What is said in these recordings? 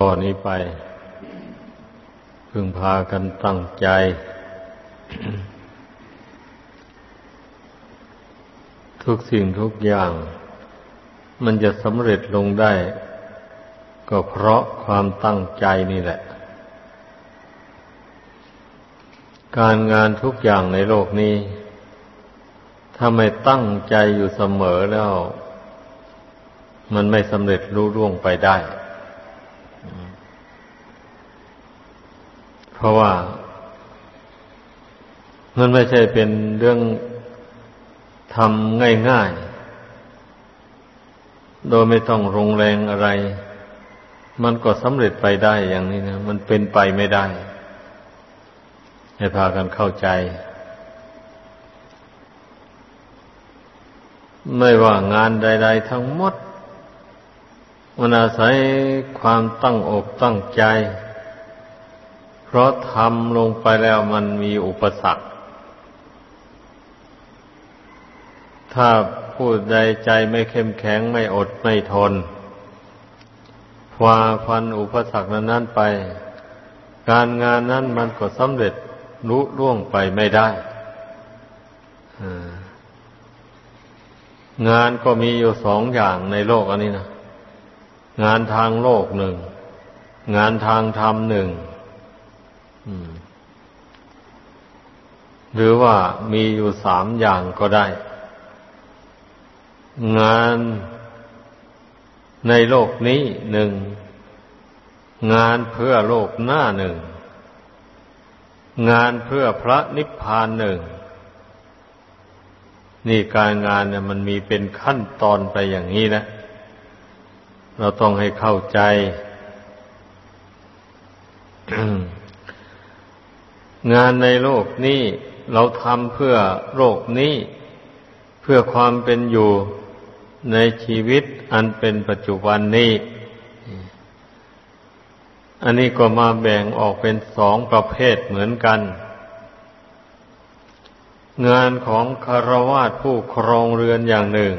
ตอนนี้ไป พึงพากันตั้งใจ ทุกสิ่งทุกอย่าง มันจะสำเร็จลงได้ ก็เพราะความตั้งใจนี่แหละ การงานทุกอย่างในโลกนี้ ถ้าไม่ตั้งใจอยู่เสมอแล้ว มันไม่สำเร็จรู้ร่วงไปได้เพ ราะว่า มันไม่ใช่เป็นเรื่องทำง่ายๆ โดยไม่ต้องรงแรงอะไร มันก็สำเร็จไปได้อย่างนี้นะ มันเป็นไปไม่ได้ ให้พากันเข้าใจ ไม่ว่างานใด ๆ ทั้งหมดมันอาศัยความตั้งอกตั้งใจ พราะทำลงไปแล้วมันมีอุปสรรค ถ้าผู้ใดใจไม่เข้มแข็งไม่อดไม่ทนฟาฟันอุปสรรคนั้นไป การงานนั้นมันก็สำเร็จรุล่วงไปไม่ได้ งานก็มีอยู่สองอย่างในโลกอันนี้นะ งานทางโลกหนึ่ง งานทางธรรมหนึ่ง หรือว่ามีอยู่สามอย่างก็ได้ งานในโลกนี้หนึ่ง งานเพื่อโลกหน้าหนึ่ง งานเพื่อพระนิพพานหนึ่ง นี่การงานเนี่ยมันมีเป็นขั้นตอนไปอย่างนี้นะ เราต้องให้เข้าใจ งานในโลกนี้เราทำเพื่อโลกนี้ เพื่อความเป็นอยู่ในชีวิตอันเป็นปัจจุบันนี้ อันนี้ก็มาแบ่งออกเป็นสองประเภทเหมือนกัน งานของคารวาสผู้ครองเรือนอย่างหนึ่ง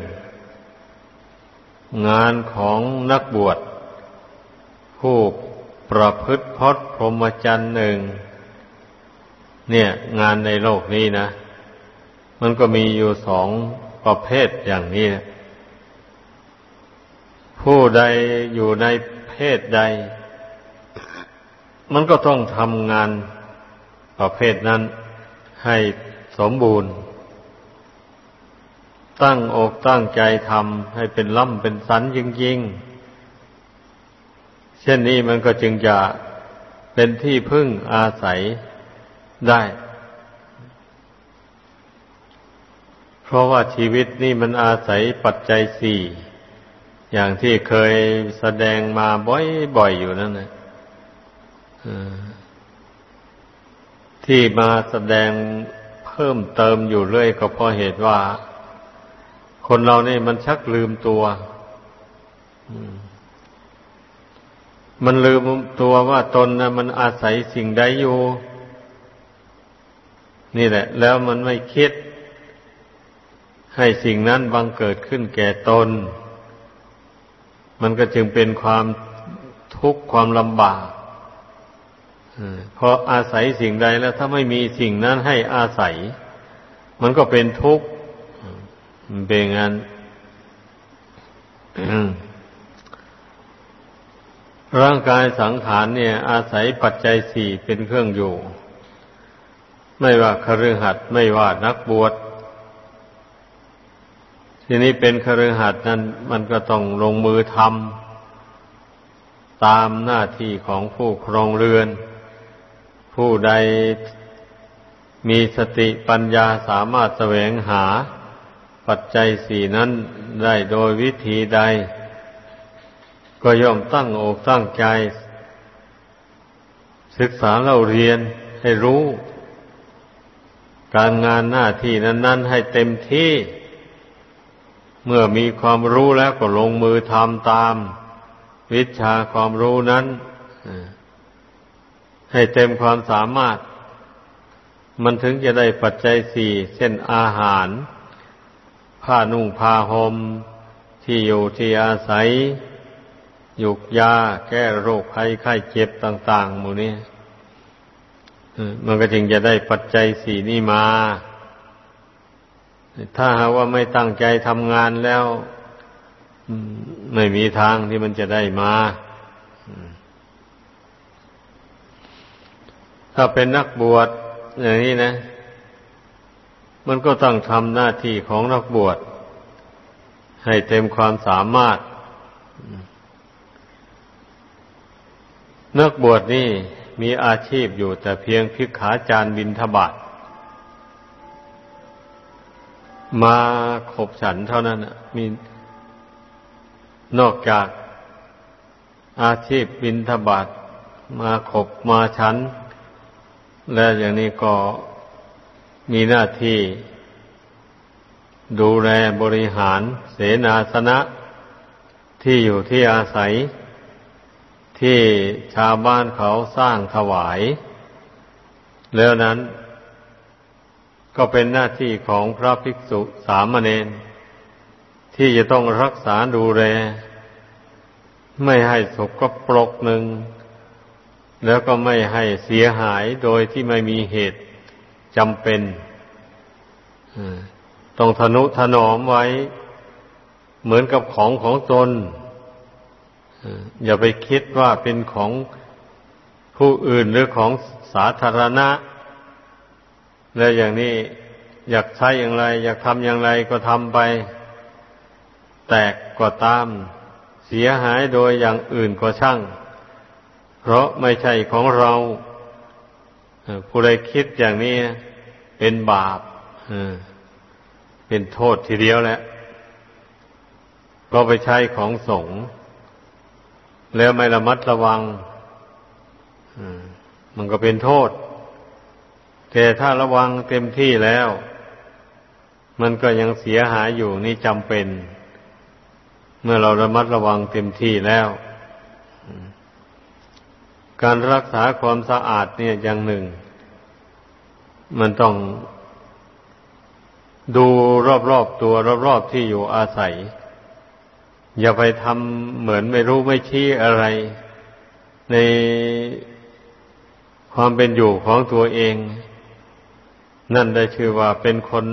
งานของนักบวชผู้ประพฤติพจน์พรหมจรรย์หนึ่ง เนี่ย งานในโลกนี้นะ มันก็มีอยู่สองประเภทอย่างนี้นะผู้ใดอยู่ในเพศใด มันก็ต้องทำงานประเภทนั้นให้สมบูรณ์ ตั้งอกตั้งใจทำให้เป็นล่ำเป็นสันจริงๆ เช่นนี้มันก็จึงจะเป็นที่พึ่งอาศัย ได้ เพราะว่าชีวิตนี่มันอาศัยปัจจัยสี่ อย่างที่เคยแสดงมาบ่อยๆอยู่นั่นนะที่มาแสดงเพิ่มเติมอยู่เรื่อยก็เพราะเหตุว่า คนเราเนี่ยมันชักลืมตัวมันลืมตัวว่าตนนะมันอาศัยสิ่งใดอยู่ นี่แหละ แล้วมันไม่คิด ให้สิ่งนั้นบังเกิดขึ้นแก่ตน มันก็จึงเป็นความทุกข์ความลำบากเพราะอาศัยสิ่งใดแล้ว ถ้าไม่มีสิ่งนั้นให้อาศัย มันก็เป็นทุกข์เป็นงั้นร่างกายสังขารเนี่ย อาศัยปัจจัยสี่เป็นเครื่องอยู่ ไม่ว่าคฤหัสถ์ไม่ว่านักบวชทีนี้เป็นคฤหัสถ์นั้นมันก็ต้องลงมือทำตามหน้าที่ของผู้ครองเรือน ผู้ใดมีสติปัญญาสามารถแสวงหา ปัจจัยสี่นั้นได้โดยวิธีใด ก็ย่อมตั้งอกตั้งใจ ศึกษาเล่าเรียนให้รู้ การงานหน้าที่นั้น ๆ ให้เต็มที่ เมื่อมีความรู้แล้วก็ลงมือทำตาม วิชาความรู้นั้นให้เต็มความสามารถ มันถึงจะได้ปัจจัยสี่เช่นอาหาร ผ้านุ่งผ้าหม่มที่อยู่ที่อาศัยยุกยาแก้โรคภัยไข้เจ็บต่าง ๆ หมู่นี้ มันก็จึงจะได้ปัจจัยสี่นี้มา ถ้าหากว่าไม่ตั้งใจทำงานแล้วไม่มีทางที่มันจะได้มาถ้าเป็นนักบวชอย่างนี้นะ มันก็ต้องทำหน้าที่ของนักบวชให้เต็มความสามารถ นักบวชนี่ มีอาชีพอยู่แต่เพียงพิกขาจารบินทบาทมาขบฉันเท่านั้นมีนอกจากอาชีพบินทบาทมาขบมาฉัน และอย่างนี้ก็มีหน้าที่ ดูแลบริหารเสนาสนะที่อยู่ที่อาศัย ที่ชาวบ้านเขาสร้างถวาย แล้วนั้น ก็เป็นหน้าที่ของพระภิกษุสามเณรที่จะต้องรักษาดูแล ไม่ให้สกปรกหนึ่ง แล้วก็ไม่ให้เสียหายโดยที่ไม่มีเหตุจำเป็นต้องทนุถนอมไว้ เหมือนกับของของตน อย่าไปคิดว่าเป็นของผู้อื่นหรือของสาธารณะ แล้วอย่างนี้อยากใช้อย่างไร อยากทำอย่างไรก็ทำไป แตกก็ตาม เสียหายโดยอย่างอื่นก็ช่าง เพราะไม่ใช่ของเรา ผู้ใดคิดอย่างนี้เป็นบาปเป็นโทษทีเดียวแหละก็ไปใช้ของสงฆ์ แล้วไม่ระมัดระวังมันก็เป็นโทษ แต่ถ้าระวังเต็มที่แล้ว มันก็ยังเสียหายอยู่นี่จำเป็น เมื่อเราระมัดระวังเต็มที่แล้ว การรักษาความสะอาดเนี่ยอย่างหนึ่ง มันต้องดูรอบๆตัวรอบๆที่อยู่อาศัย อย่าไปทำเหมือนไม่รู้ไม่ชี้อะไร ในความเป็นอยู่ของตัวเอง นั่นได้ชื่อว่าเป็นคน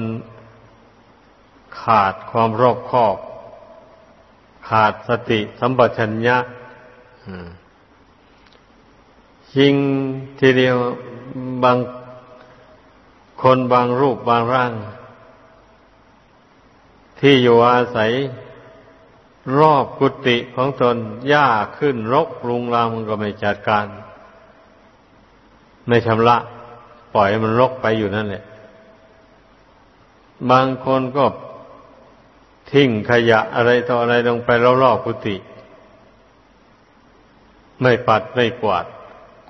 ขาดความรอบคอบ ขาดสติสัมปชัญญะยิงทีเดียวบางคนบางรูปบางร่าง ที่อยู่อาศัย รอบกุฏิของตนหญ้าขึ้นรกรุงรางมันก็ไม่จัดการ ไม่ชำระ ปล่อยมันรกไปอยู่นั่นแหละ บางคนก็ทิ้งขยะอะไรต่ออะไรลงไปรอบๆกุฏิไม่ปัดไม่กวาด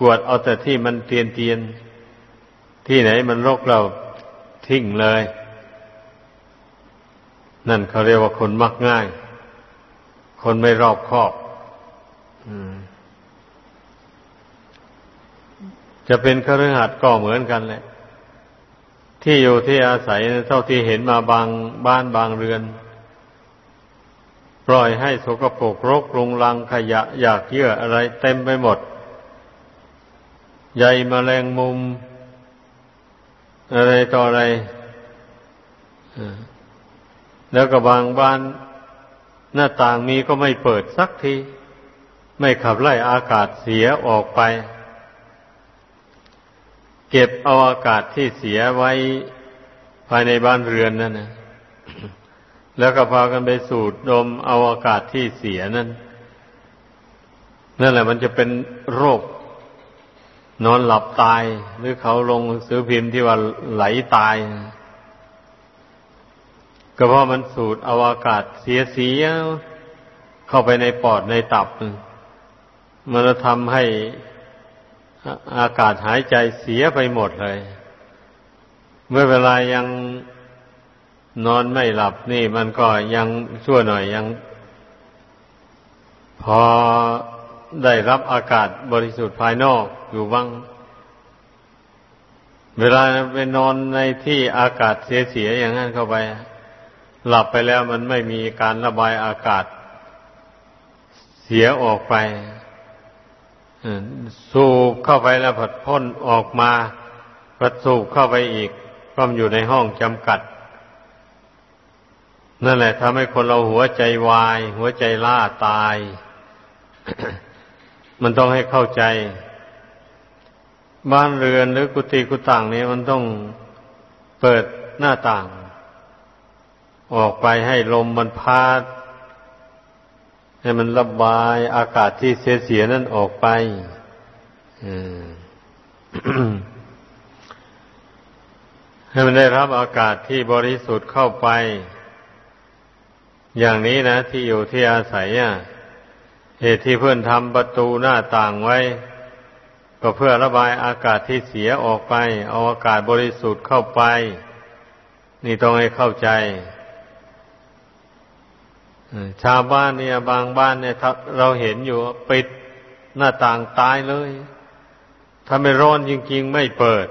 กวาดเอาแต่ที่มันเตียนเตียน ที่ไหนมันรกเราทิ้งเลย นั่นเขาเรียกว่าคนมักง่าย คนไม่รอบคอบจะเป็นคฤหัสถ์ก็เหมือนกันแหละ ที่อยู่ที่อาศัยเท่าที่เห็นมาบางบ้านบางเรือน ปล่อยให้สกปรกรกรุงรังขยะอยากเยื่ออะไรเต็มไปหมดใหญ่มแมลงมุม อะไรต่ออะไรแล้วก็บางบ้าน หน้าต่างมีก็ไม่เปิดสักที ไม่ขับไล่อากาศเสียออกไป เก็บเอาอากาศที่เสียไว้ภายในบ้านเรือนนั่นนะแล้วก็พากันไปสูดดมเอาอากาศที่เสียนั่นนั่นแหละมันจะเป็นโรค นอนหลับตาย หรือเขาลงซื้อพิมพ์ที่ว่าไหลตายนะ ก็เพราะมันสูดอาอากาศเสียเสียเข้าไปในปอดในตับ มันทำให้อากาศหายใจเสียไปหมดเลย เมื่อเวลายังนอนไม่หลับนี่มันก็ยังชั่วหน่อยยัง พอได้รับอากาศบริสุทธิ์ภายนอกอยู่บ้าง เวลาไปนอนในที่อากาศเสียๆอย่างนั้นเข้าไป หลับไปแล้วมันไม่มีการระบายอากาศ เสียออกไปสูบเข้าไปแล้วผัดพ่นออกมาผัดสูบเข้าไปอีกก็อยู่ในห้องจำกัด นั่นแหละทำให้คนเราหัวใจวาย หัวใจล่าตาย มันต้องให้เข้าใจ บ้านเรือนหรือกุฏิกุต่างนี้มันต้องเปิดหน้าต่าง ออกไปให้ลมมันพาดให้มันระบายอากาศที่เสียเสียนั่นออกไปให้มันได้รับอากาศที่บริสุทธิ์เข้าไป อย่างนี้นะ ที่อยู่ที่อาศัยอะเหตุที่เพื่อนทำประตูหน้าต่างไว้ ก็เพื่อระบายอากาศที่เสียออกไป เอาอากาศบริสุทธิ์เข้าไป นี่ต้องให้เข้าใจ ชาวบ้านเนี่ย บางบ้านเนี่ยเราเห็นอยู่ปิดหน้าต่างตายเลย ถ้าไม่ร้อนจริง ๆ ไม่เปิด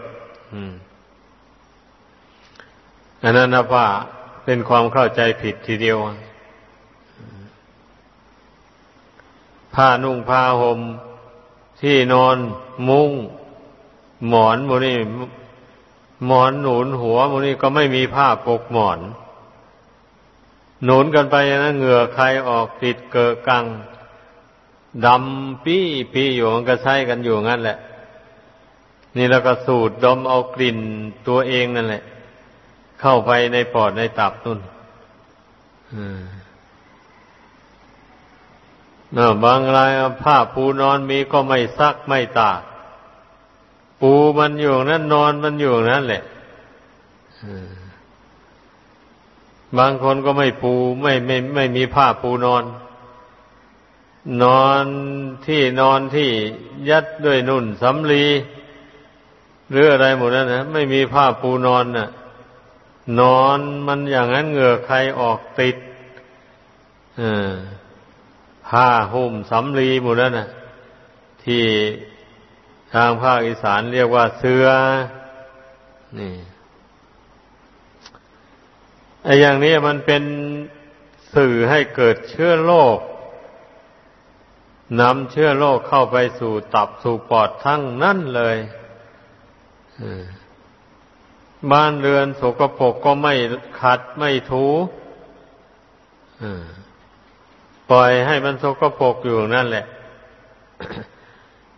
อันนั้นนะว่าเป็นความเข้าใจผิดทีเดียวผ้านุ่งผ้าห่มที่นอนมุง้งหมอนโมนี่หมอนหนุนหัวโมนี่ก็ไม่มีผ้าปกหมอน หนุนกันไปนะเหงื่อใครออกติดเกิดกังดำปี้ปี้อยู่มันก็ใช้กันอยู่งั้นแหละ นี่แล้วก็สูดดมเอากลิ่นตัวเองนั่นแหละ เข้าไปในปอดในตับนุ่นนะบางรายผ้าปูนอนมีก็ไม่ซักไม่ตาก ปูมันอยู่นั้นนอนมันอยู่นั้นแหละ บางคนก็ไม่ปูไม่ไม่ไม่มีผ้าปูนอน นอนที่นอนที่ยัดด้วยนุ่นสำลีหรืออะไรหมดนั้นนะไม่มีผ้าปูนอนน่ะ นอนมันอย่างนั้นเหงื่อใครออกติดผ้าห่มสำลีหมดนั้นนะที่ทางภาคอีสานเรียกว่าเสือนี่ ไอ้อย่างนี้มันเป็นสื่อให้เกิดเชื้อโรคนำเชื้อโรคเข้าไปสู่ตับสู่ปอดทั้งนั่นเลยบ้านเรือนสกปรกก็ไม่ขัดไม่ถูปล่อยให้มันสกปรกอยู่นั่นแหละ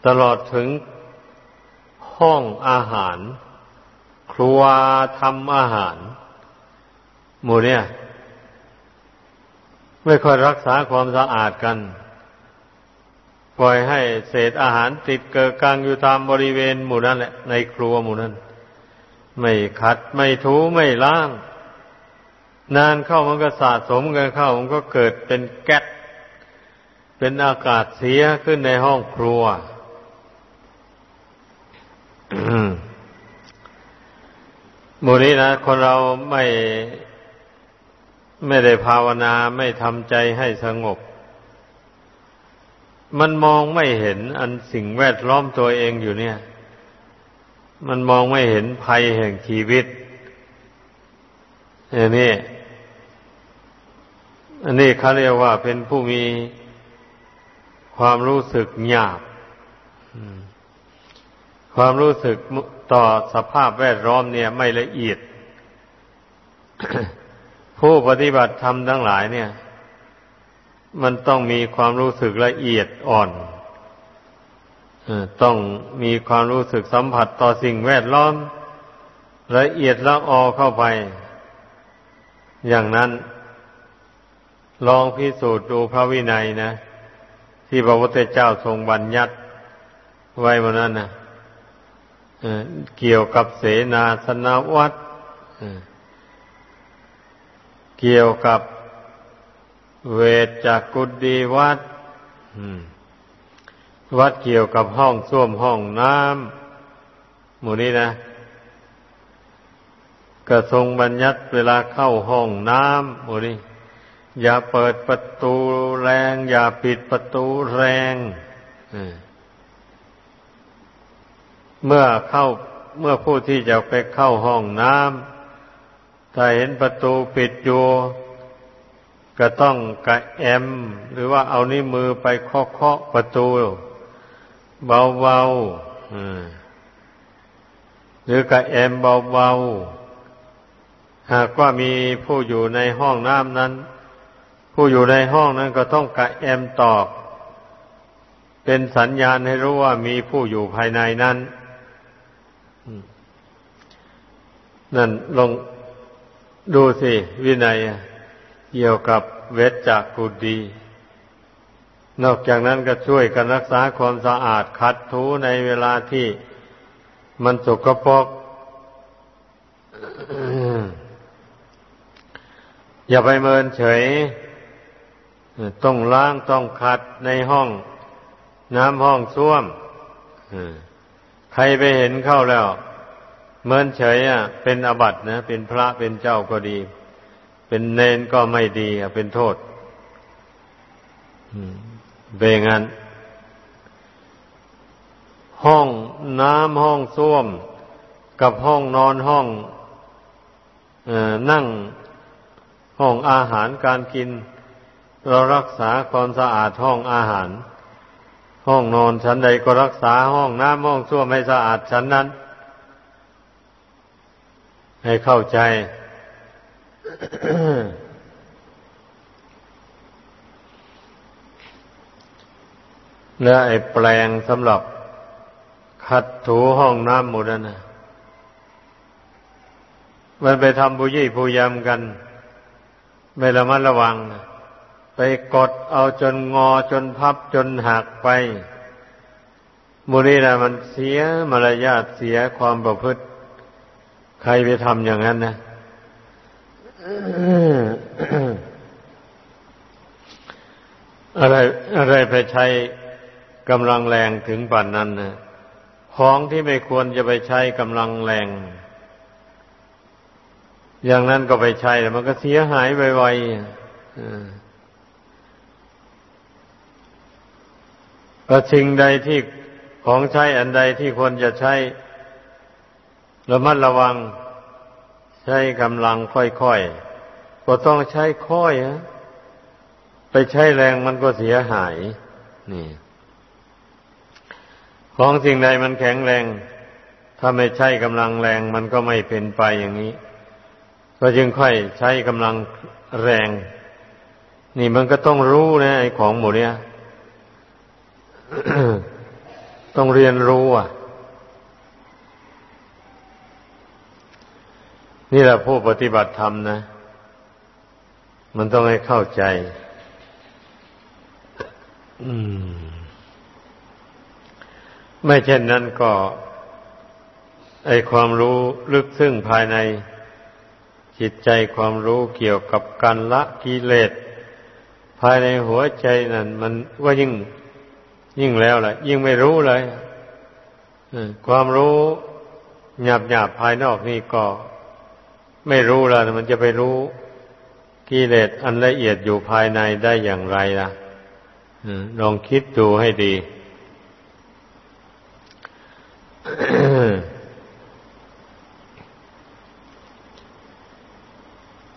ตลอดถึงห้องอาหาร ครัวทำอาหาร หมู่เนี่ย ไม่ค่อยรักษาความสะอาดกัน ปล่อยให้เศษอาหารติดเกิดกลางอยู่ตามบริเวณหมู่นั้นแหละ ในครัวหมู่นั้น ไม่ขัดไม่ถูไม่ล้าง นานเข้ามันก็สะสมกันเข้า มันก็เกิดเป็นแก๊สเป็นอากาศเสียขึ้นในห้องครัวหมู่นี้นะคนเราไม่ ไม่ได้ภาวนาไม่ทำใจให้สงบ มันมองไม่เห็นอันสิ่งแวดล้อมตัวเองอยู่เนี่ย มันมองไม่เห็นภัยแห่งชีวิตอันนี้อันนี้เขาเรียกว่าเป็นผู้มีความรู้สึกหยาบความรู้สึกต่อสภาพแวดล้อมเนี่ยไม่ละเอียด ผู้ปฏิบัติธรรมทั้งหลายเนี่ย มันต้องมีความรู้สึกละเอียดอ่อนต้องมีความรู้สึกสัมผัสต่อสิ่งแวดล้อม ละเอียดละออเข้าไป อย่างนั้น ลองพิสูจน์ดูพระวินัยนะ ที่พระพุทธเจ้าทรงบัญญัติไว้มานั้นนะเกี่ยวกับเสนาสนวัตร เกี่ยวกับเวทจากกุดีวัดวัดเกี่ยวกับห้องส้วมห้องน้ำหมู่นี้นะกระทรงบัญญัติเวลาเข้าห้องน้ำหมู่นี้ อย่าเปิดประตูแรง อย่าปิดประตูแรงเมื่อเข้าเมื่อผู้ที่จะไปเข้าห้องน้ำ ถ้าเห็นประตูปิดอยู่ก็ต้องกระแอม หรือว่าเอานิ้วมือไปเคาะเคาะประตู เบาๆหรือกระแอมเบาๆหากว่ามีผู้อยู่ในห้องน้ำนั้น ผู้อยู่ในห้องนั้นก็ต้องกระแอมตอกเป็นสัญญาณให้รู้ว่ามีผู้อยู่ภายในนั้นนั่นลง ดูสิ วินัยเกี่ยวกับเวชจากกุดี นอกจากนั้นก็ช่วยกันรักษาความสะอาดขัดถูในเวลาที่มันสกปรกอย่าไปเมินเฉย ต้องล้างต้องขัดในห้อง น้ำห้องส้วมใครไปเห็นเข้าแล้ว เมินเฉยอะ เป็นอบัตนะ เป็นพระเป็นเจ้าก็ดี เป็นเนนก็ไม่ดีอะเป็นโทษเบงันห้องน้ำห้องส้วม กับห้องนอนห้องอนั่งห้องอาหารการกิน เรารักษาความสะอาดห้องอาหาร ห้องนอนชั้นใดก็รักษาห้องน้ำห้องส้วมให้สะอาดชั้นนั้น ให้เข้าใจและไอ้แปลงสำหรับขัดถูห้องน้ำหมดนะ มันไปทำบุยี่ผู้ยำกัน ไม่ระมัดระวัง ไปกดเอาจนงอจนพับจนหักไปมูนี่นะมันเสียมารยาทเสียความประพฤติ ใครไปทำอย่างนั้นนะอะไรอะไรไปใช้กำลังแรงถึงป่านนั้นนะของที่ไม่ควรจะไปใช้กำลังแรง อย่างนั้นก็ไปใช้แล้วมันก็เสียหายไวๆก็สิ่งใดที่ของใช้อันใดที่ควรจะใช้ ระมัดระวังใช้กำลังค่อยๆ ก็ต้องใช้ค่อยฮะไปใช้แรงมันก็เสียหาย นี่ ของสิ่งใดมันแข็งแรง ถ้าไม่ใช้กำลังแรงมันก็ไม่เป็นไปอย่างนี้ ก็จึงค่อยใช้กำลังแรง นี่มันก็ต้องรู้นะไอ้ของหมดเนี้ยต้องเรียนรู้อะ นี่แหละผู้ปฏิบัติธรรมนะ มันต้องให้เข้าใจไม่เช่นนั้นก็ ไอความรู้ลึกซึ้งภายใน จิตใจความรู้เกี่ยวกับการละกิเลสภายในหัวใจนั่นมันว่ายิ่ง ยิ่งแล้วแหละยิ่งไม่รู้เลยความรู้หยาบหยาบภายนอกนี่ก็ ไม่รู้ละมันจะไปรู้กิเลสอันละเอียดอยู่ภายในได้อย่างไรล่ะลองคิดดูให้ดี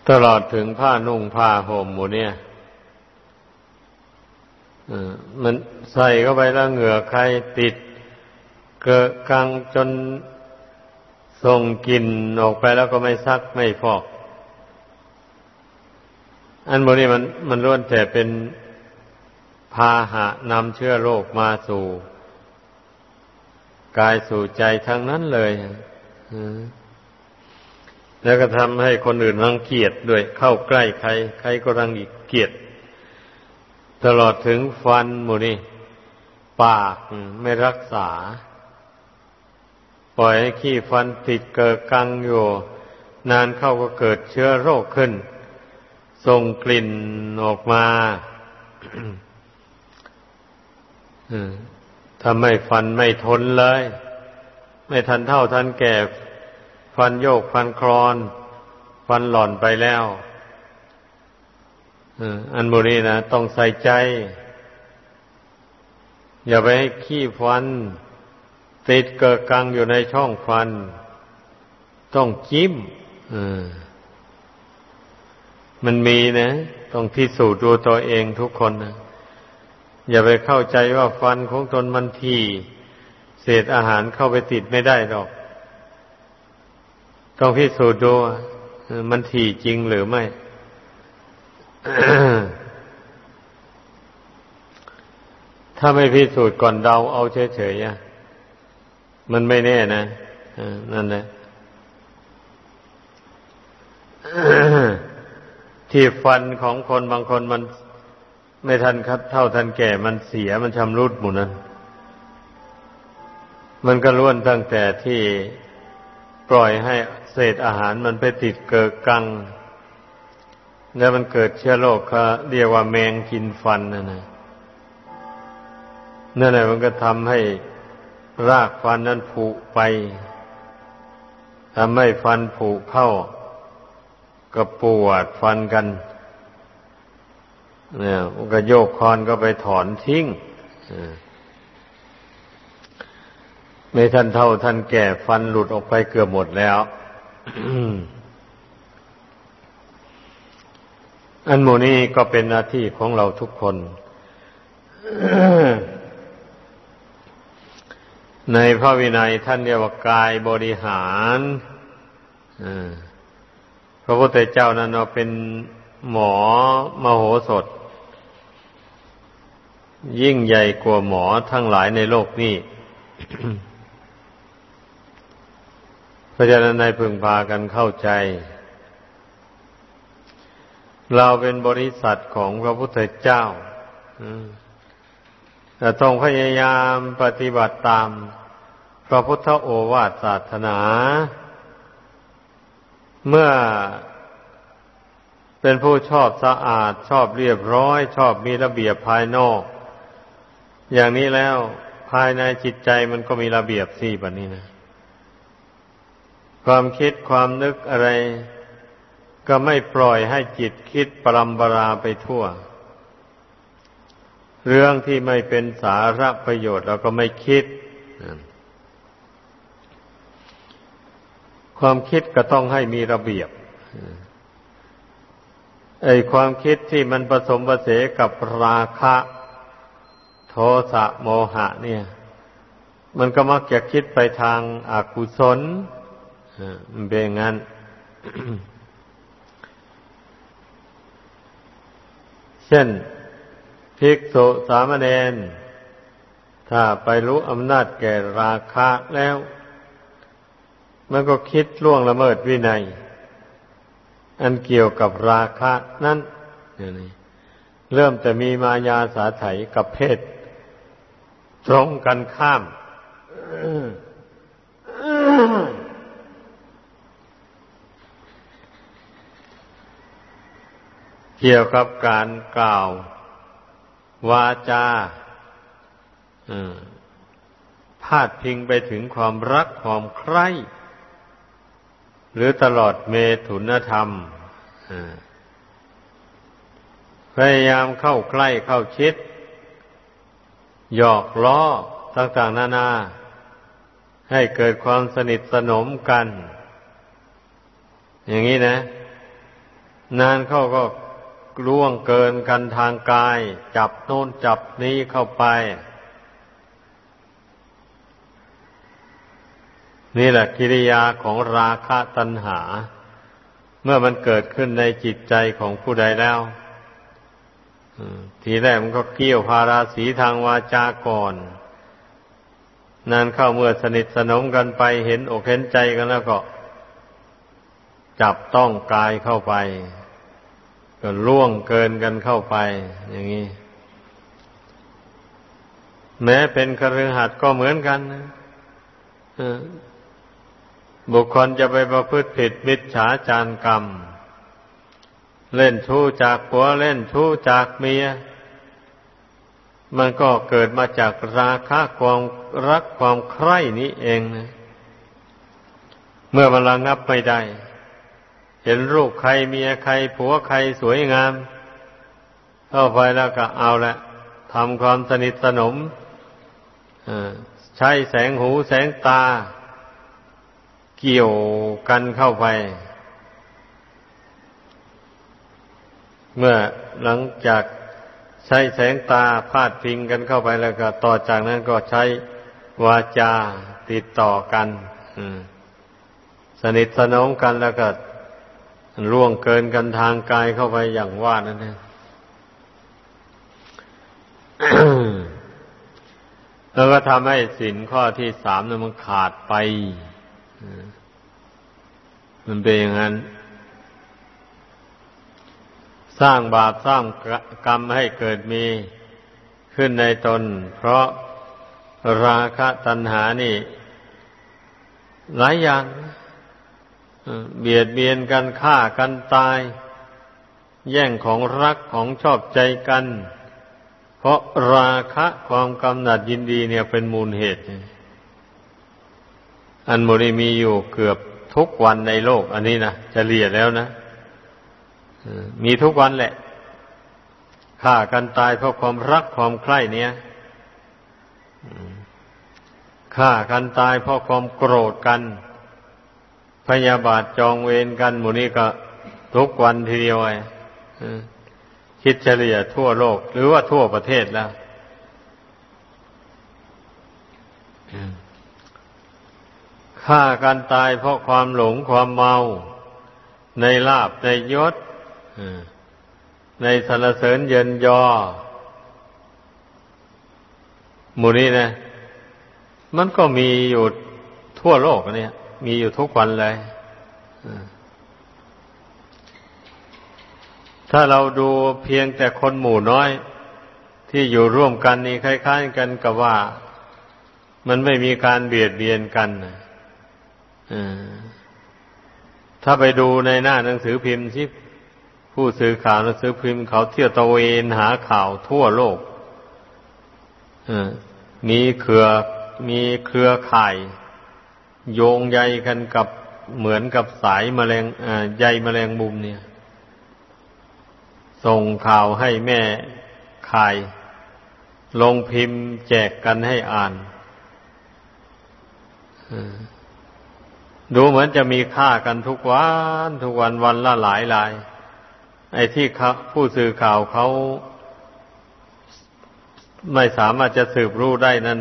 ตลอดถึงผ้านุ่งผ้าห่มหมูเนี่ยมันใส่เข้าไปแล้วเหงื่อใครติด เกิดกังจน ส่งกลิ่นออกไปแล้วก็ไม่ซักไม่ฟอก อันบนี้มันมันล้วนแต่เป็นพาหะนำเชื้อโรคมาสู่ กายสู่ใจทั้งนั้นเลยแล้วก็ทำให้คนอื่นรังเกียจด้วยเข้าใกล้ใคร ใครก็รังเกียจตลอดถึงฟันหมูนี่ปากไม่รักษา ปล่อยให้ขี้ฟันติดเกิดกังอยู่ นานเข้าก็เกิดเชื้อโรคขึ้น ส่งกลิ่นออกมาทำให้ฟันไม่ทนเลย ไม่ทันเท่าทันแก่ ฟันโยกฟันคลอน ฟันหล่อนไปแล้วอันบุรีนะต้องใส่ใจ อย่าไปให้ขี้ฟัน ติดเกิดกังอยู่ในช่องฟัน ต้องจิ้มมันมีนะ ต้องพิสูจน์ดูตัวเองทุกคนนะอย่าไปเข้าใจว่าฟันของตนมันทีเศษอาหารเข้าไปติดไม่ได้หรอก ต้องพิสูจน์ดูมันทีจริงหรือไม่ถ้าไม่พิสูจน์ก่อนเดาเอาเฉยๆ มันไม่แน่นะนั่นแหละที่ฟันของคนบางคนมันไม่ทันคัดเท่าทันแก่ มันเสียมันชำรุดหมดนั้นมันก็ล้วนตั้งแต่ที่ปล่อยให้เศษอาหารมันไปติดเกิดกัง แล้วมันเกิดเชื้อโรคเขาเรียกว่าแมงกินฟันนั่นนะนั่นแหละมันก็ทำให้ รากฟันนั้นผุไปทำให้ฟันผุเข้าก็ปวดฟันกัน เนี่ยก็โยกคอนก็ไปถอนทิ้งไม่ทันเท่าทันแก่ฟันหลุดออกไปเกือบหมดแล้วอันโมนี้ก็เป็นหน้าที่ของเราทุกคน ในพระวินัยท่านเรียกว่ากายบริหารพระพุทธเจ้านั้นเราเป็นหมอมโหสถ ยิ่งใหญ่กว่าหมอทั้งหลายในโลกนี้เพราะฉะนั้นในพึงพากันเข้าใจ เราเป็นบริษัทของพระพุทธเจ้าแต่ต้องพยายามปฏิบัติตาม พระพุทธโอวาทศาสนา เมื่อเป็นผู้ชอบสะอาดชอบเรียบร้อย ชอบมีระเบียบภายนอก อย่างนี้แล้วภายในจิตใจมันก็มีระเบียบสี่แบบนี้นะ ความคิดความนึกอะไร ก็ไม่ปล่อยให้จิตคิดปรำบราไปทั่ว เรื่องที่ไม่เป็นสาระประโยชน์เราก็ไม่คิด ความคิดก็ต้องให้มีระเบียบไอ้ความคิดที่มันผสมประเสกับราคะ โทสะโมหะ เนี่ย มันก็มักจะคิดไปทางอากุศลมันเป็นงั้นเช่นภิกษุสามเณรถ้าไปรู้อำนาจแก่ราคะแล้ว มันก็คิดล่วงละเมิดวินัย อันเกี่ยวกับราคะนั้นนี่เริ่มจะมีมายาสาไถกับเพศ ตรงกันข้ามเกี่ยวกับการกล่าว วาจาพาดพิงไปถึงความรักความใคร่ หรือตลอดเมถุนธรรมพยายามเข้าใกล้เข้าชิด หยอกล้อต่างๆนานา ให้เกิดความสนิทสนมกัน อย่างนี้นะ นานเข้าก็ล่วงเกินกันทางกาย จับโน้นจับนี้เข้าไป นี่แหละกิริยาของราคะตัณหา เมื่อมันเกิดขึ้นในจิตใจของผู้ใดแล้วทีแรกมันก็เกี่ยวพาราสีทางวาจาก่อน นานเข้าเมื่อสนิทสนมกันไปเห็นอกเห็นใจกันแล้วก็ จับต้องกายเข้าไป ก็ล่วงเกินกันเข้าไป อย่างนี้ แม้เป็นคฤหัสถ์ก็เหมือนกันนะ บุคคลจะไปประพฤติผิดมิจฉาจารกรรม เล่นชู้จากผัวเล่นชู้จากเมีย มันก็เกิดมาจากราคะความรักความใคร่นี้เองนะเมื่อมันระงับไม่ได้ เห็นรูปใครเมียใครผัวใครสวยงาม เข้าไปแล้วก็เอาละทำความสนิทสนมใช้แสงหูแสงตา เกี่ยวกันเข้าไป เมื่อหลังจากใช้แสงตาพาดพิงกันเข้าไปแล้วก็ ต่อจากนั้นก็ใช้วาจาติดต่อกันสนิทสนมกันแล้วก็ล่วงเกินกันทางกายเข้าไปอย่างว่านั่นเองแล้วก็ทำให้สินข้อที่สามนั้นมันขาดไป มันเป็นอย่างนั้น สร้างบาปสร้างกรรมให้เกิดมีขึ้นในตน เพราะราคะตัณหานี่ หลายอย่างเบียดเบียนกันฆ่ากันตาย แย่งของรักของชอบใจกัน เพราะราคะความกำหนัดยินดีเนี่ยเป็นมูลเหตุอันโมนีมีอยู่เกือบทุกวันในโลก อันนี้นะจะเลียแล้วนะมีทุกวันแหละฆ่ากันตายเพราะความรักความใคร่เนี่ยฆ่ากันตายเพราะความโกรธกัน พยาบาทจองเวรกันหมู่นี้ก็ทุกวันทีเดียวไอ้คิดเฉลี่ยทั่วโลก หรือว่าทั่วประเทศแล้ว ฆ่ากันตายเพราะความหลงความเมา ในลาบในยศในสรรเสริญเยินยอหมู่นี้นะ มันก็มีอยู่ทั่วโลกเนี่ย มีอยู่ทุกวันเลยถ้าเราดูเพียงแต่คนหมู่น้อย ที่อยู่ร่วมกันนี่คล้ายๆกันกับว่า มันไม่มีการเบียดเบียนกัน ถ้าไปดูในหน้าหนังสือพิมพ์ที่ผู้สื่อข่าวหนังสือพิมพ์เขาเที่ยวตะเวนหาข่าวทั่วโลกมีเครือมีเครือข่าย โยงใยกันกับเหมือนกับสายแมลงใยแมลงมุมเนี่ย ส่งข่าวให้แม่ขาย ลงพิมพ์แจกกันให้อ่าน ดูเหมือนจะมีค่ากันทุกวันทุกวันวันละหลายหลาย ไอ้ที่ผู้สื่อข่าวเขา ไม่สามารถจะสืบรู้ได้นั้น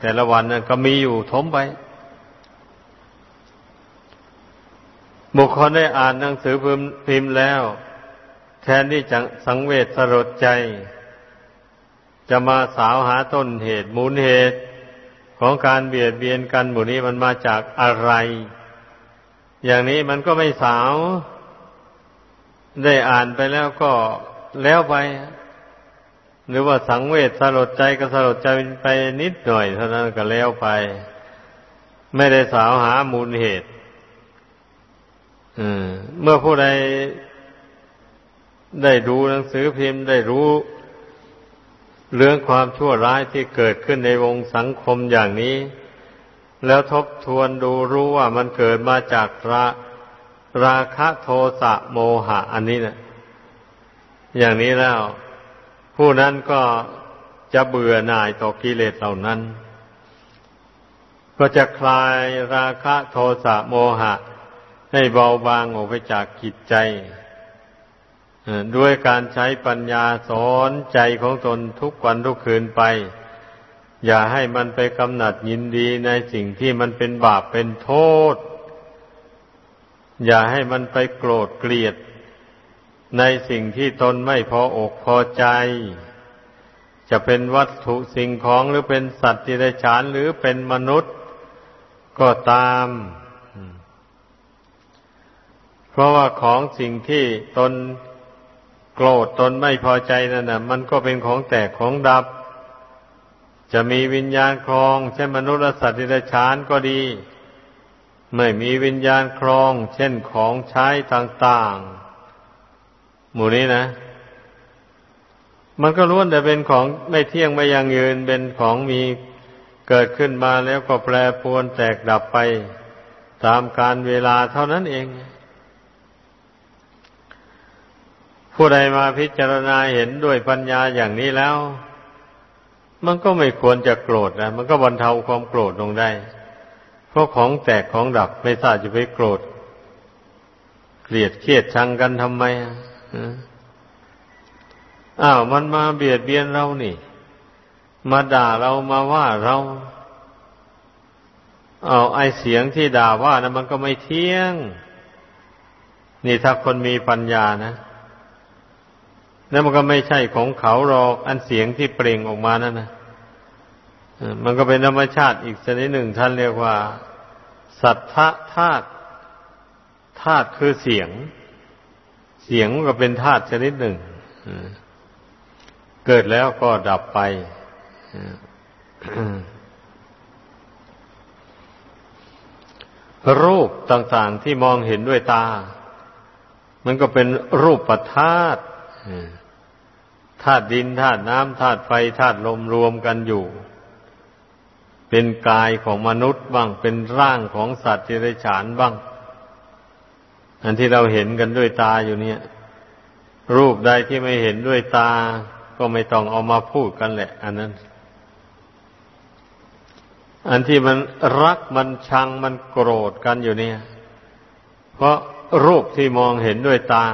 แต่ละวันนั้นก็มีอยู่ทมไป บุคคลได้อ่านหนังสือพิมพ์แล้ว แทนที่จะสังเวชสลดใจ จะมาสาวหาต้นเหตุมูลเหตุ ของการเบียดเบียนกันหมู่นี้มันมาจากอะไร อย่างนี้มันก็ไม่สาว ได้อ่านไปแล้วก็แล้วไป หรือว่าสังเวชสลดใจก็สลดใจไปนิดหน่อยเท่านั้นก็แล้วไป ไม่ได้สาวหามูลเหตุเมื่อผู้ใดได้ดูหนังสือพิมพ์ได้รู้ เรื่องความชั่วร้ายที่เกิดขึ้นในวงสังคมอย่างนี้ แล้วทบทวนดูรู้ว่ามันเกิดมาจากราราคะโทสะโมหะ อันนี้นะอย่างนี้แล้ว ผู้นั้นก็จะเบื่อหน่ายต่อกิเลสเหล่านั้น ก็จะคลายราคะโทสะโมหะ ให้เบาบางออกไปจากจิตใจ ด้วยการใช้ปัญญาสอนใจของตนทุกวันทุกคืนไป อย่าให้มันไปกำหนัดยินดีในสิ่งที่มันเป็นบาปเป็นโทษ อย่าให้มันไปโกรธเกลียด ในสิ่งที่ตนไม่พออกพอใจ จะเป็นวัตถุสิ่งของหรือเป็นสัตว์ที่ได้ฉานหรือเป็นมนุษย์ก็ตาม เพราะว่าของสิ่งที่ตน โกรธตนไม่พอใจนั่นนะมันก็เป็นของแตกของดับ จะมีวิญญาณครองเช่นมนุษย์สัตว์ที่ได้ชานก็ดี ไม่มีวิญญาณครอง เช่นของใช้ต่างๆ หมู่นี้นะ มันก็ล้วนแต่เป็นของไม่เที่ยงไม่ยังยืนเป็นของมีเกิดขึ้นมาแล้วก็แปรปรวนแตกดับไป ตามการเวลาเท่านั้นเอง ผู้ใดมาพิจารณาเห็นด้วยปัญญาอย่างนี้แล้ว มันก็ไม่ควรจะโกรธนะมันก็บรรเทาความโกรธลงได้ เพราะของแตกของดับไม่ทราบจะไปโกรธ เกลียดเครียดชังกันทำไมอ้าวมันมาเบียดเบียนเรานี่ มาด่าเรามาว่าเราเอาไอเสียงที่ด่าว่านะมันก็ไม่เที่ยง นี่ถ้าคนมีปัญญานะ แล้วมันก็ไม่ใช่ของเขาหรอกอันเสียงที่เปล่งออกมานั่นนะมันก็เป็นธรรมชาติอีกชนิดหนึ่งท่านเรียกว่า สัทธาธาตุธาตุคือเสียง เสียงก็เป็นธาตุชนิดหนึ่งเกิดแล้วก็ดับไปรูปต่างๆที่มองเห็นด้วยตา มันก็เป็นรูปปัธาตุ ธาตุดินธาตุน้ำธาตุไฟธาตุลมรวมกันอยู่ เป็นกายของมนุษย์บ้าง เป็นร่างของสัตว์ที่ไรฉานบ้าง อันที่เราเห็นกันด้วยตาอยู่เนี่ย รูปใดที่ไม่เห็นด้วยตา ก็ไม่ต้องเอามาพูดกันแหละ อันนั้น อันที่มันรักมันชังมันโกรธกันอยู่เนี่ย เพราะรูปที่มองเห็นด้วยตา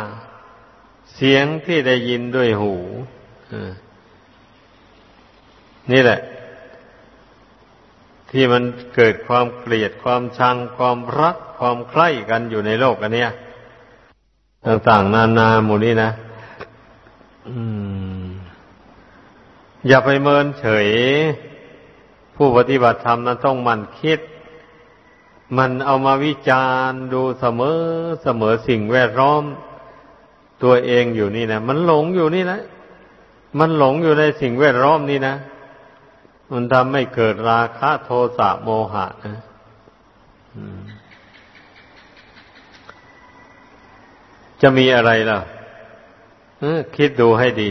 เสียงที่ได้ยินด้วยหู นี่แหละ ที่มันเกิดความเกลียดความชัง ความรัก ความใคร่กันอยู่ในโลกอันเนี้ยต่างๆนานาหมู่นี้นะอย่าไปเมินเฉย ผู้ปฏิบัติธรรมนั้นต้องมันคิด มันเอามาวิจารณ์ดูเสมอเสมอสิ่งแวดล้อม ตัวเองอยู่นี่นะมันหลงอยู่นี่แหละ มันหลงอยู่ในสิ่งแวดล้อมนี้นะ มันทำให้เกิดราคะโทสะโมหะนะจะมีอะไรล่ะคิดดูให้ดี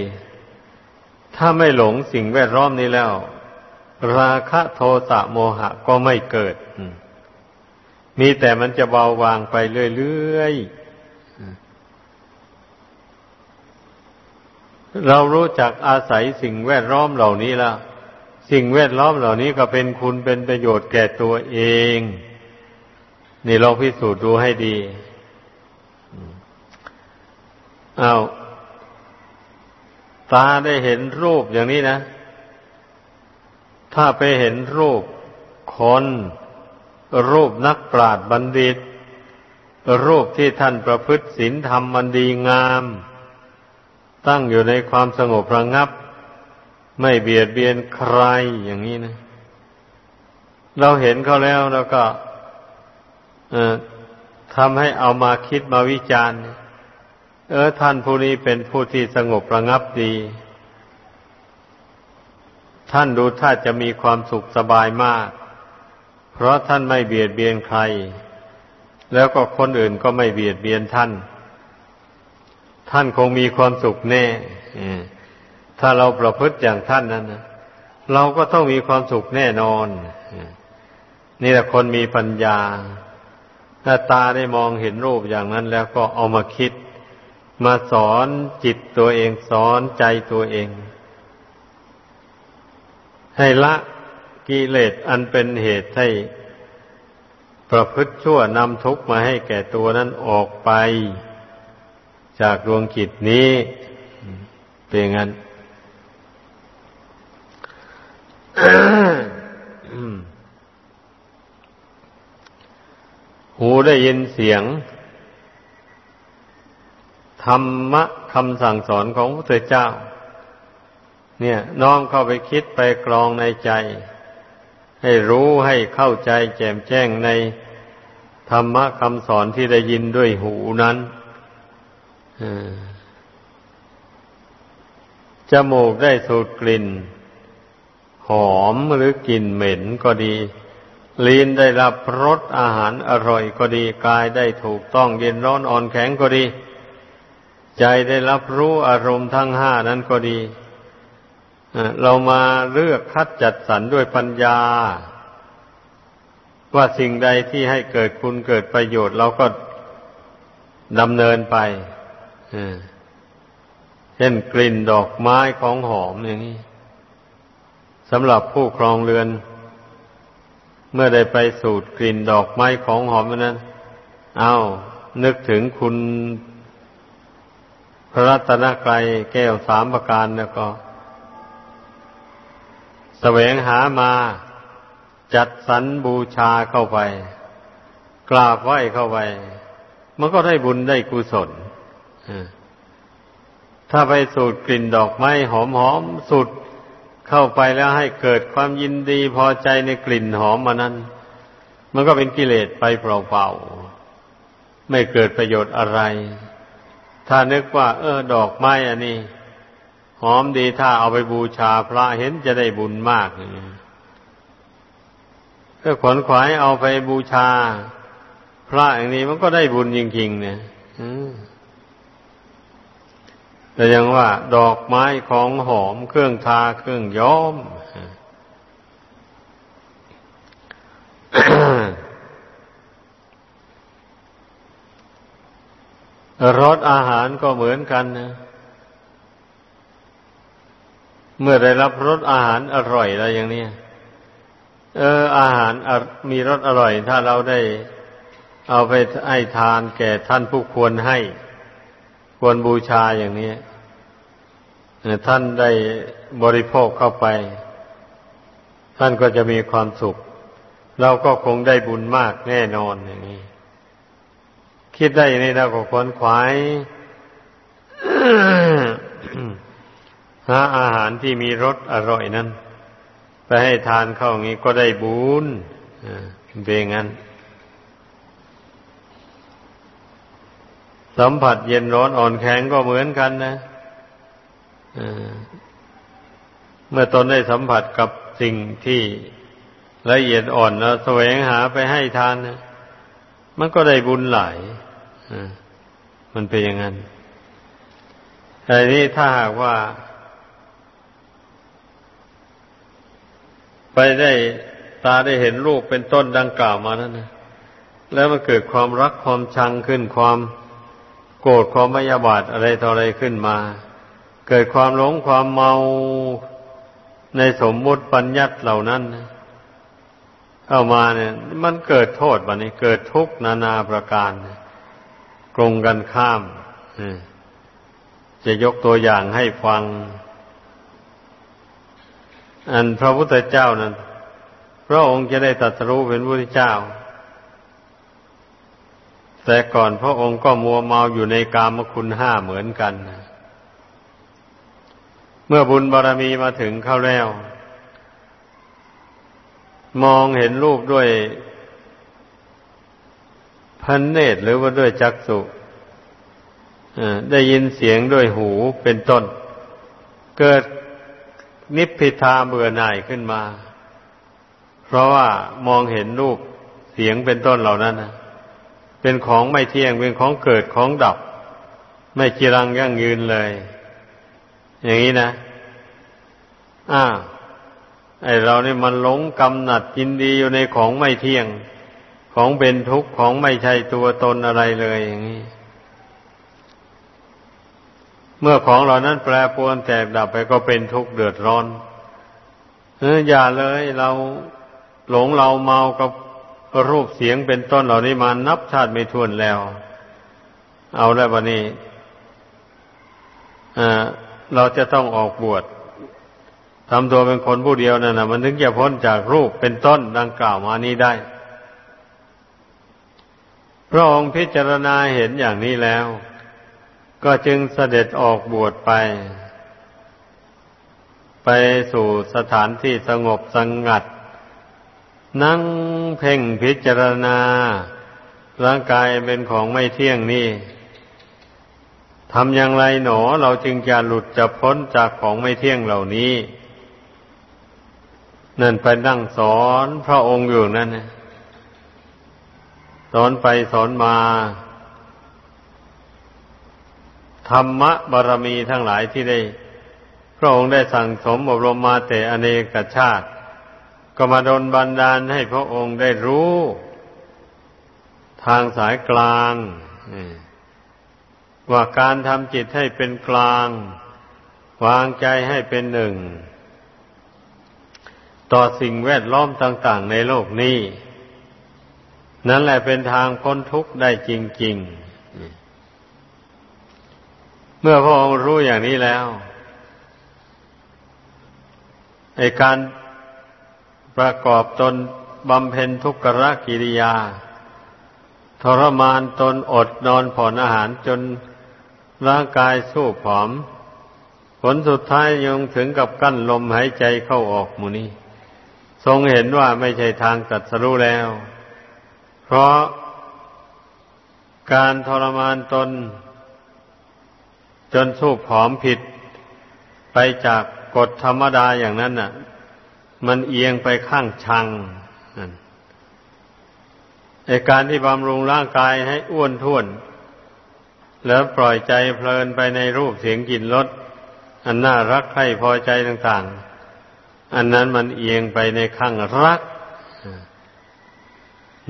ถ้าไม่หลงสิ่งแวดล้อมนี้แล้ว ราคะโทสะโมหะก็ไม่เกิด มีแต่มันจะเบาบางไปเรื่อยๆ เรารู้จักอาศัยสิ่งแวดล้อมเหล่านี้แล้วสิ่งแวดล้อมเหล่านี้ก็เป็นคุณเป็นประโยชน์แก่ตัวเอง นี่เราพิสูจน์ดูให้ดีอา้าวตาได้เห็นรูปอย่างนี้นะ ถ้าไปเห็นรูปคน รูปนักปราชญ์บัณฑิต รูปที่ท่านประพฤติศีลธรรมมันดีงาม ตั้งอยู่ในความสงบระงับ ไม่เบียดเบียนใครอย่างนี้นะ เราเห็นเขาแล้วแล้วก็ทำให้เอามาคิดมาวิจารณ์ เออท่านผู้นี้เป็นผู้ที่สงบระงับดี ท่านดูถ้าจะมีความสุขสบายมาก เพราะท่านไม่เบียดเบียนใคร แล้วก็คนอื่นก็ไม่เบียดเบียนท่าน ท่านคงมีความสุขแน่ถ้าเราประพฤติอย่างท่านนั้นนะเราก็ต้องมีความสุขแน่นอนนี่แหละคนมีปัญญาถ้าตาได้มองเห็นรูปอย่างนั้น แล้วก็เอามาคิด มาสอนจิตตัวเองสอนใจตัวเอง ให้ละกิเลสอันเป็นเหตุให้ประพฤติชั่วนำทุกข์มาให้แก่ตัวนั้นออกไป จากดวงจิตนี้เป็นงั้นหูได้ยินเสียง ธรรมะคำสั่งสอนของพระเจ้า เนี่ยน้อมเข้าไปคิดไปกรองในใจ ให้รู้ให้เข้าใจแจ่มแจ้งในธรรมะคำสอนที่ได้ยินด้วยหูนั้น จมูกได้สูดกลิ่น หอมหรือกลิ่นเหม็นก็ดี ลิ้นได้รับรสอาหารอร่อยก็ดี กายได้ถูกต้องเย็นร้อนอ่อนแข็งก็ดี ใจได้รับรู้อารมณ์ทั้งห้านั้นก็ดี เรามาเลือกคัดจัดสรรด้วยปัญญา ว่าสิ่งใดที่ให้เกิดคุณเกิดประโยชน์เราก็ดำเนินไป เช่นกลิ่นดอกไม้ของหอมอย่างนี้สำหรับผู้ครองเรือน เมื่อได้ไปสูดกลิ่นดอกไม้ของหอมนั้น เอานึกถึงคุณพระรัตนกรัยแก้วสามประการแล้วก็แสวงหามาจัดสรรบูชาเข้าไป กราบไหว้เข้าไป มันก็ได้บุญได้กุศล ถ้าไปสูดกลิ่นดอกไม้หอมๆสูดเข้าไปแล้วให้เกิดความยินดีพอใจในกลิ่นหอมมานั้น มันก็เป็นกิเลสไปเปล่าๆไม่เกิดประโยชน์อะไร ถ้านึกว่า เออ ดอกไม้อันนี้หอมดีถ้าเอาไปบูชาพระเห็นจะได้บุญมากถ้าขวนขวายเอาไปบูชา พระอย่างนี้มันก็ได้บุญจริงๆ เนี่ย แต่ยังว่าดอกไม้ของหอมเครื่องทาเครื่องย้อม รสอาหารก็เหมือนกันนะเมื่อได้รับรสอาหารอร่อยอะไรอย่างนี้เออ อาหารมีรสอร่อย ถ้าเราได้เอาไปให้ทานแก่ท่านผู้ควรให้ ควรบูชาอย่างนี้ ท่านได้บริโภคเข้าไป ท่านก็จะมีความสุข เราก็คงได้บุญมากแน่นอนอย่างนี้ คิดได้อย่างนี้เราก็ควรขวายหาอาหารที่มีรสอร่อยนั้น ไปให้ทานเข้าอย่างนี้ก็ได้บุญเป็นงั้น สัมผัสเย็นร้อนอ่อนแข็งก็เหมือนกันนะ เมื่อตนได้สัมผัสกับสิ่งที่ละเอียดอ่อนแล้วแสวงหาไปให้ทานนะมันก็ได้บุญหลายมันเป็นอย่างนั้นแต่นี้ถ้าหากว่า ไปได้ตาได้เห็นรูปเป็นต้นดังกล่าวมานั้นนะแล้วมันเกิดความรักความชังขึ้นความโกรธความไม่ยาบาทอะไรต่ออะไรขึ้นมา เกิดความหลงความเมาในสมมุติปัญญัติเหล่านั้น เข้ามาเนี่ย มันเกิดโทษบันนี้ เกิดทุกข์นานาประการกรงกันข้ามจะยกตัวอย่างให้ฟัง อันพระพุทธเจ้านั้นพระองค์จะได้ตรัสรู้เป็นพระพุทธเจ้า แต่ก่อนพระองค์ก็มัวเมาอยู่ในกามคุณห้าเหมือนกัน เมื่อบุญบารรมีมาถึงเข้าแล้ว มองเห็นรูปด้วยพันเนตรหรือว่าด้วยจักสุได้ยินเสียงด้วยหูเป็นต้น เกิดนิพพิทาเบื่อหน่ายขึ้นมา เพราะว่ามองเห็นรูปเสียงเป็นต้นเหล่านั้นนะเป็นของไม่เที่ยงเป็นของเกิดของดับ ไม่จีรังยั่งยืนเลย อย่างนี้นะอ้าไอเรานี่มันหลงกำหนัดยินดีอยู่ในของไม่เที่ยง ของเป็นทุกข์ของไม่ใช่ตัวตนอะไรเลยอย่างนี้ เมื่อของเหล่านั้นแปรปรวนแตกดับไปก็เป็นทุกข์เดือดร้อนเอออย่าเลยเราหลงเราเมากับรูปเสียงเป็นต้นเหล่านี้มานับชาติไม่ถ้วนแล้ว เอาแล้ววันนี้ เราจะต้องออกบวชทำตัวเป็นคนผู้เดียวนั่นนะมันถึงจะพ้นจากรูปเป็นต้นดังกล่าวมานี้ได้ พระองค์พิจารณาเห็นอย่างนี้แล้ว ก็จึงเสด็จออกบวชไป ไปสู่สถานที่สงบสงงัด นั่งเพ่งพิจารณา ร่างกายเป็นของไม่เที่ยงนี่ ทำอย่างไรหนอเราจึงจะหลุดจะพ้นจากของไม่เที่ยงเหล่านี้ นั่นไปนั่งสอนพระองค์อยู่นั่นสอนไปสอนมา ธรรมบารมีทั้งหลายที่ได้ พระองค์ได้สั่งสมอบรมมาแต่อเนกชาติ ก็มาดลบันดาลให้พระองค์ได้รู้ ทางสายกลาง ว่าการทำจิตให้เป็นกลาง วางใจให้เป็นหนึ่ง ต่อสิ่งแวดล้อมต่าง ๆ ในโลกนี้ นั่นแหละเป็นทางพ้นทุกข์ได้จริง ๆ เมื่อพระองค์รู้อย่างนี้แล้วไอการประกอบตนบำเพ็ญทุกขกิริยา ทรมานตนอดนอนผ่อนอาหารจน ร่างกายสู้ผอม ผลสุดท้ายยังถึงกับกั้นลมหายใจเข้าออกมูนี้ทรงเห็นว่าไม่ใช่ทางตัดสรู้แล้ว เพราะการทรมานตน จนสู้ผอมผิด ไปจากกฎธรรมดาอย่างนั้นน่ะ มันเอียงไปข้างชังในการที่บำรุงร่างกายให้อ้วนท้วน แล้วปล่อยใจเพลินไปในรูปเสียงกลิ่นรสอันน่ารักใคร่พอใจต่าง ๆ อันนั้นมันเอียงไปในข้างรัก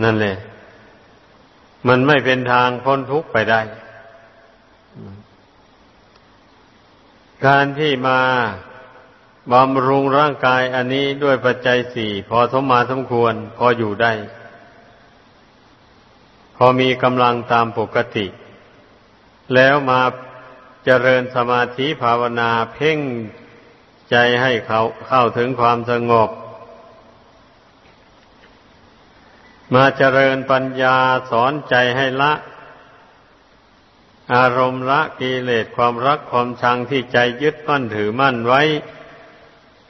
นั่นแหละ มันไม่เป็นทางพ้นทุกข์ไปได้ การที่มาบำรุงร่างกายอันนี้ด้วยปัจจัยสี่พอสมมาสมควร พออยู่ได้ พอมีกำลังตามปกติ แล้วมาเจริญสมาธิภาวนาเพ่งใจให้เขาเข้าถึงความสงบ มาเจริญปัญญาสอนใจให้ละ อารมณ์ละกิเลสความรักความชังที่ใจยึดมั่นถือมั่นไว้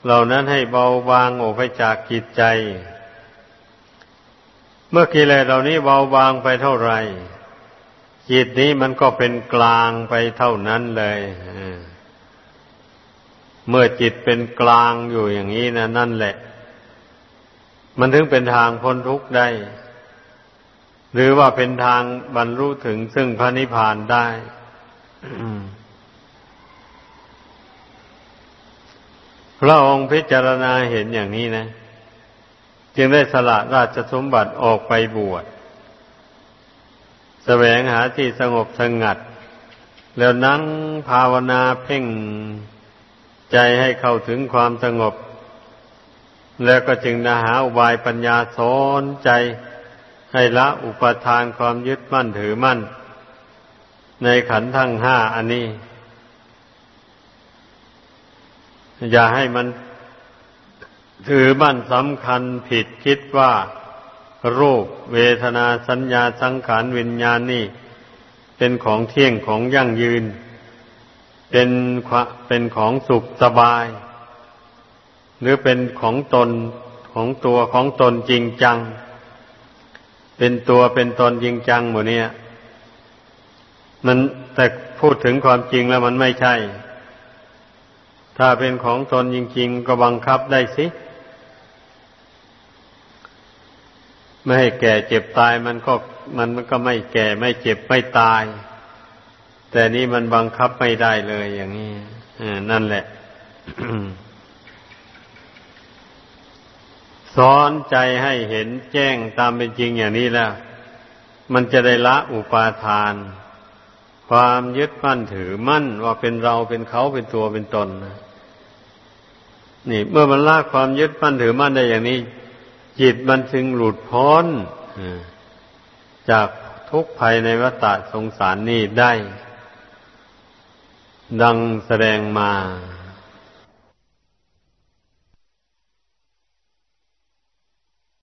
เหล่านั้นให้เบาบางออกไปจากจิตใจ เมื่อกิเลสเหล่านี้เบาบางไปเท่าไหร่ จิตนี้มันก็เป็นกลางไปเท่านั้นเลยเมื่อจิตเป็นกลางอยู่อย่างนี้นะนั่นแหละ มันถึงเป็นทางพ้นทุกข์ได้ หรือว่าเป็นทางบรรลุถึงซึ่งพระนิพพานได้พระองค์พิจารณาเห็นอย่างนี้นะ จึงได้สละราชสมบัติออกไปบวช แสวงหาที่สงบสงัด แล้วนั่งภาวนาเพ่งใจให้เข้าถึงความสงบ แล้วก็จึงนาหาอุบายปัญญาสอนใจให้ละอุปทานความยึดมั่นถือมั่น ในขันธ์ทั้งห้าอันนี้ อย่าให้มันถือมั่นสำคัญผิดคิดว่า รูปเวทนาสัญญาสังขารวิญญาณนี่ เป็นของเที่ยงของยั่งยืน เป็นเป็นของสุขสบาย หรือเป็นของตนของตัวของตนจริงจัง เป็นตัวเป็นตนจริงจังหมดเนี่ย มันแต่พูดถึงความจริงแล้วมันไม่ใช่ ถ้าเป็นของตนจริง ๆ ก็บังคับได้สิ ไม่ให้แก่เจ็บตายมันก็มันก็ไม่แก่ไม่เจ็บไม่ตาย แต่นี้มันบังคับไม่ได้เลยอย่างนี้นั่นแหละสอนใจให้เห็นแจ้งตามเป็นจริงอย่างนี้แล้ว มันจะได้ละอุปาทาน ความยึดมั่นถือมั่นว่าเป็นเราเป็นเขาเป็นตัวเป็นตนนี่ เมื่อมันละความยึดมั่นถือมั่นได้อย่างนี้ จิตมันจึงหลุดพ้นจากทุกภัยในวัฏสงสารนี้ได้ ดังแสดงมา